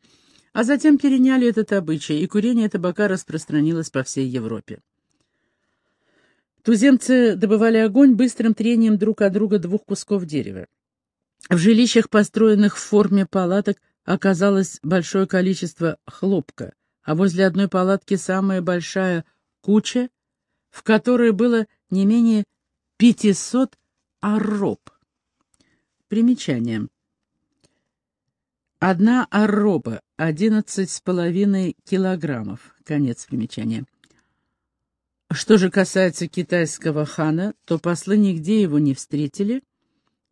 а затем переняли этот обычай, и курение табака распространилось по всей Европе. Туземцы добывали огонь быстрым трением друг от друга двух кусков дерева. В жилищах, построенных в форме палаток, оказалось большое количество хлопка, а возле одной палатки самая большая куча, в которой было не менее 500 арроб. Примечание. Одна арроба — одиннадцать с половиной килограммов. Конец примечания. Что же касается китайского хана, то послы нигде его не встретили,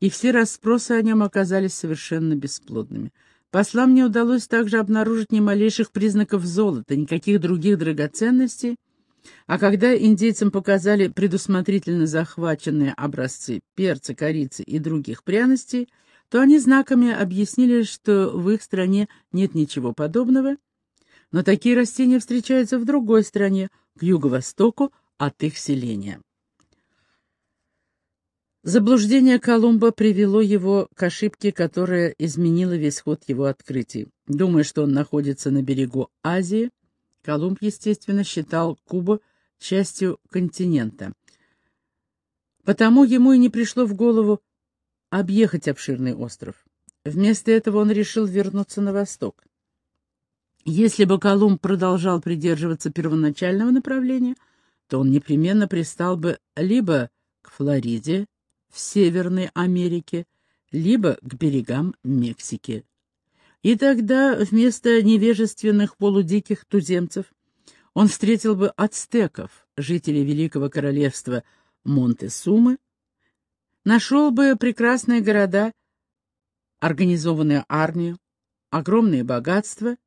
и все расспросы о нем оказались совершенно бесплодными. Послам не удалось также обнаружить ни малейших признаков золота, никаких других драгоценностей, а когда индейцам показали предусмотрительно захваченные образцы перца, корицы и других пряностей, то они знаками объяснили, что в их стране нет ничего подобного, но такие растения встречаются в другой стране, к юго-востоку от их селения. Заблуждение Колумба привело его к ошибке, которая изменила весь ход его открытий. Думая, что он находится на берегу Азии, Колумб, естественно, считал Кубу частью континента. Потому ему и не пришло в голову объехать обширный остров. Вместо этого он решил вернуться на восток. Если бы Колумб продолжал придерживаться первоначального направления, то он непременно пристал бы либо к Флориде в Северной Америке, либо к берегам Мексики. И тогда вместо невежественных полудиких туземцев он встретил бы ацтеков, жителей Великого Королевства Монте-Сумы, нашел бы прекрасные города, организованную армию, огромные богатства,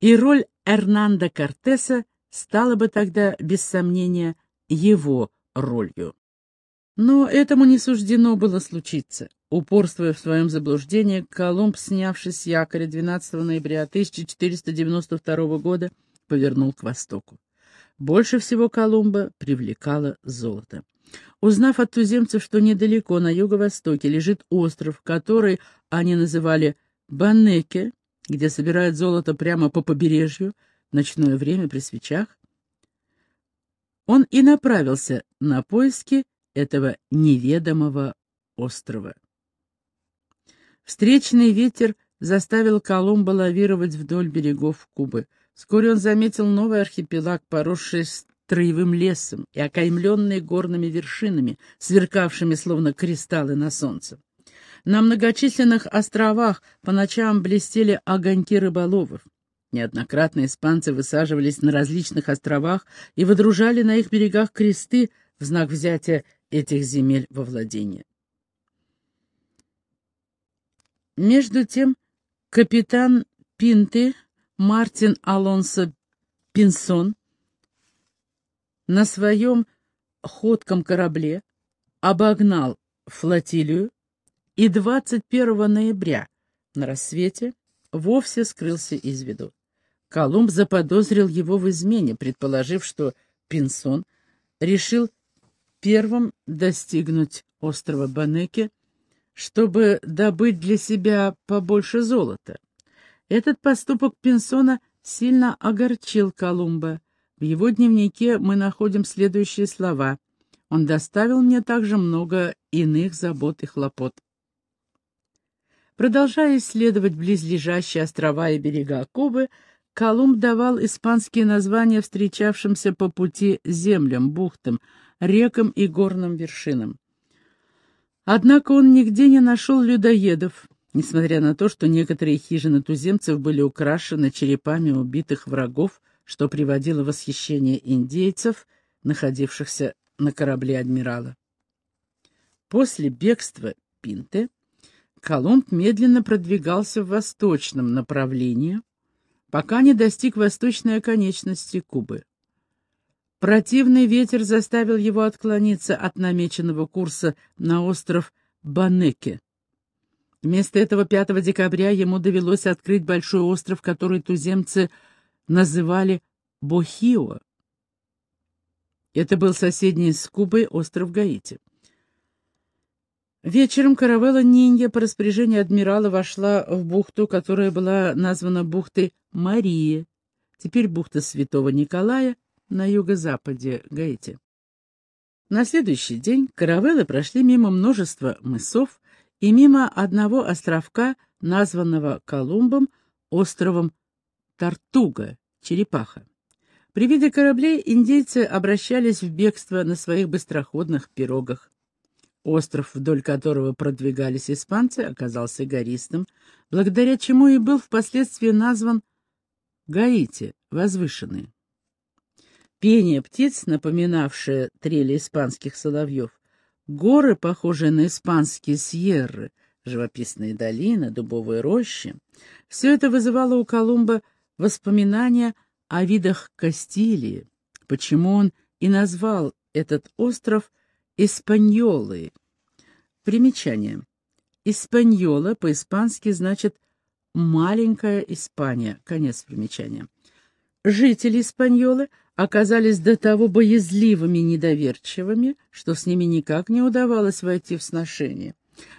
и роль Эрнанда Кортеса стала бы тогда, без сомнения, его ролью. Но этому не суждено было случиться. Упорствуя в своем заблуждении, Колумб, снявшись с якоря 12 ноября 1492 года, повернул к востоку. Больше всего Колумба привлекало золото. Узнав от туземцев, что недалеко, на юго-востоке, лежит остров, который они называли Банеке, где собирают золото прямо по побережью, в ночное время при свечах, он и направился на поиски этого неведомого острова. Встречный ветер заставил Колумба лавировать вдоль берегов Кубы. Вскоре он заметил новый архипелаг, поросший строевым лесом и окаймленный горными вершинами, сверкавшими словно кристаллы на солнце. На многочисленных островах по ночам блестели огоньки рыболовов. Неоднократно испанцы высаживались на различных островах и выдружали на их берегах кресты в знак взятия этих земель во владение. Между тем капитан Пинты Мартин Алонсо Пинсон на своем ходком корабле обогнал флотилию и 21 ноября на рассвете вовсе скрылся из виду. Колумб заподозрил его в измене, предположив, что Пинсон решил первым достигнуть острова Банеке, чтобы добыть для себя побольше золота. Этот поступок Пинсона сильно огорчил Колумба. В его дневнике мы находим следующие слова. «Он доставил мне также много иных забот и хлопот». Продолжая исследовать близлежащие острова и берега Кубы, Колумб давал испанские названия встречавшимся по пути землям, бухтам, рекам и горным вершинам. Однако он нигде не нашел людоедов, несмотря на то, что некоторые хижины туземцев были украшены черепами убитых врагов, что приводило восхищение индейцев, находившихся на корабле адмирала. После бегства Пинте Колумб медленно продвигался в восточном направлении, пока не достиг восточной оконечности Кубы. Противный ветер заставил его отклониться от намеченного курса на остров Банеке. Вместо этого 5 декабря ему довелось открыть большой остров, который туземцы называли Бохио. Это был соседний с Кубой остров Гаити. Вечером каравелла Нинья по распоряжению адмирала вошла в бухту, которая была названа бухтой Мария, теперь бухта Святого Николая на юго-западе Гаити. На следующий день каравеллы прошли мимо множества мысов и мимо одного островка, названного Колумбом островом Тартуга, Черепаха. При виде кораблей индейцы обращались в бегство на своих быстроходных пирогах. Остров, вдоль которого продвигались испанцы, оказался гористым, благодаря чему и был впоследствии назван Гаити, возвышенный. Пение птиц, напоминавшее трели испанских соловьев, горы, похожие на испанские сьерры, живописные долины, дубовые рощи, все это вызывало у Колумба воспоминания о видах Кастилии, почему он и назвал этот остров Испаньолы. Примечание. Испаньола по-испански значит «маленькая Испания». Конец примечания. Жители Испаньолы оказались до того боязливыми недоверчивыми, что с ними никак не удавалось войти в сношение.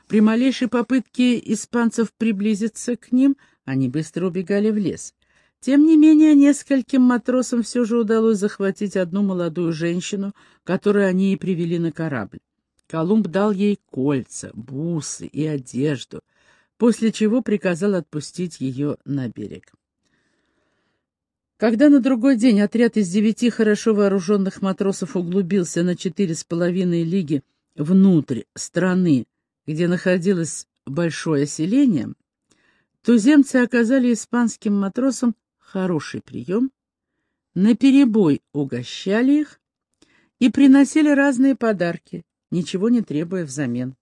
При малейшей попытке испанцев приблизиться к ним, они быстро убегали в лес. Тем не менее, нескольким матросам все же удалось захватить одну молодую женщину, которую они и привели на корабль. Колумб дал ей кольца, бусы и одежду, после чего приказал отпустить ее на берег. Когда на другой день отряд из девяти хорошо вооруженных матросов углубился на четыре с половиной лиги внутрь страны, где находилось большое селение, туземцы оказали испанским матросам хороший прием, наперебой угощали их и приносили разные подарки, ничего не требуя взамен.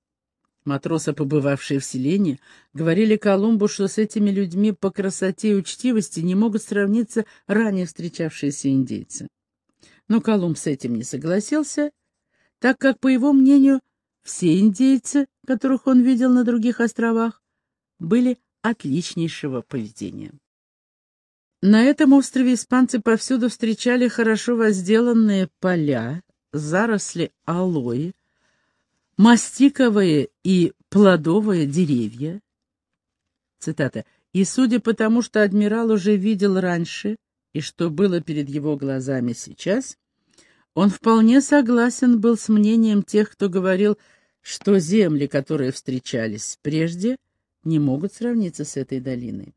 Матросы, побывавшие в селении, говорили Колумбу, что с этими людьми по красоте и учтивости не могут сравниться ранее встречавшиеся индейцы. Но Колумб с этим не согласился, так как, по его мнению, все индейцы, которых он видел на других островах, были отличнейшего поведения. На этом острове испанцы повсюду встречали хорошо возделанные поля, заросли алоэ, мастиковые и плодовые деревья. Цитата. «И судя по тому, что адмирал уже видел раньше и что было перед его глазами сейчас, он вполне согласен был с мнением тех, кто говорил, что земли, которые встречались прежде, не могут сравниться с этой долиной.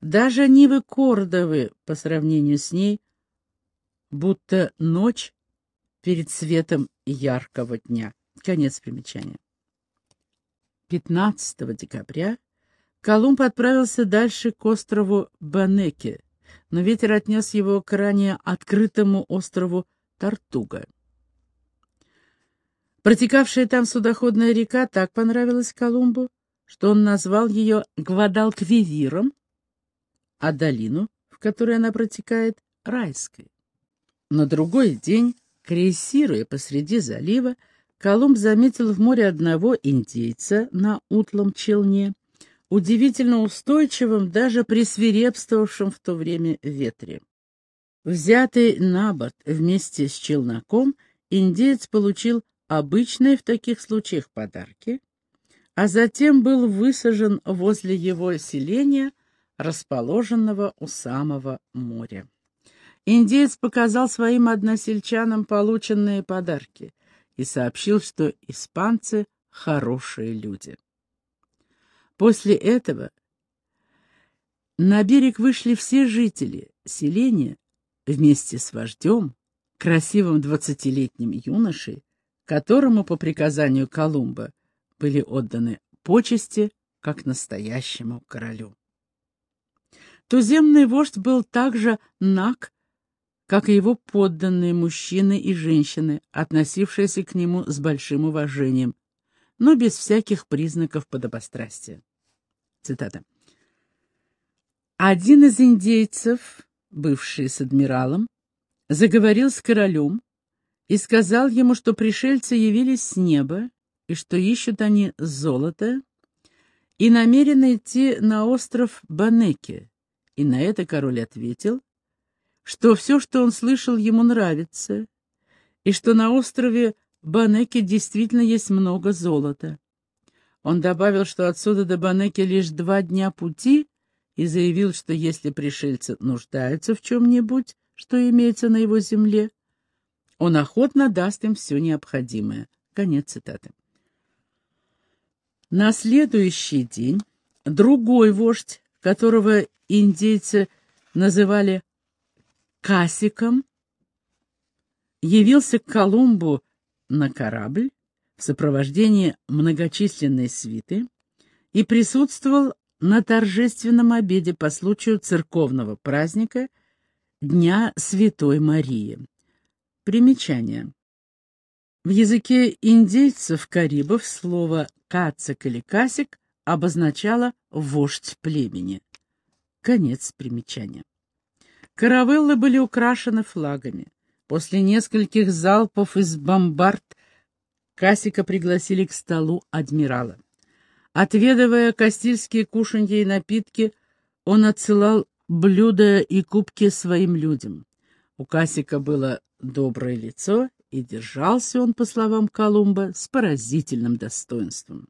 Даже Нивы Кордовы по сравнению с ней, будто ночь перед светом яркого дня. Конец примечания. 15 декабря Колумб отправился дальше к острову Банеке, но ветер отнес его к ранее открытому острову Тартуга. Протекавшая там судоходная река так понравилась Колумбу, что он назвал ее Гвадалквивиром, а долину, в которой она протекает, райской. На другой день, крейсируя посреди залива, Колумб заметил в море одного индейца на утлом челне, удивительно устойчивым даже при свирепствовавшем в то время ветре. Взятый на борт вместе с челноком, индеец получил обычные в таких случаях подарки, а затем был высажен возле его селения – расположенного у самого моря. Индеец показал своим односельчанам полученные подарки и сообщил, что испанцы — хорошие люди. После этого На берег вышли все жители селения вместе с вождем, красивым двадцатилетним юношей, которому по приказанию Колумба были отданы почести как настоящему королю. Туземный вождь был также наг, как и его подданные мужчины и женщины, относившиеся к нему с большим уважением, но без всяких признаков подобострастия. Цитата. Один из индейцев, бывший с адмиралом, заговорил с королем и сказал ему, что пришельцы явились с неба и что ищут они золото и намерены идти на остров Банеке. И на это король ответил, что все, что он слышал, ему нравится, и что на острове Банеке действительно есть много золота. Он добавил, что отсюда до Банеки лишь два дня пути, и заявил, что если пришельцы нуждаются в чем-нибудь, что имеется на его земле, он охотно даст им все необходимое. Конец цитаты. На следующий день другой вождь, которого индейцы называли Касиком, явился к Колумбу на корабль в сопровождении многочисленной свиты и присутствовал на торжественном обеде по случаю церковного праздника Дня Святой Марии. Примечание. В языке индейцев-карибов слово «кацик» или «касик» обозначало «вождь племени». Конец примечания. Каравеллы были украшены флагами. После нескольких залпов из бомбард Касика пригласили к столу адмирала. Отведывая кастильские кушанья и напитки, он отсылал блюда и кубки своим людям. У Касика было доброе лицо, и держался он, по словам Колумба, с поразительным достоинством.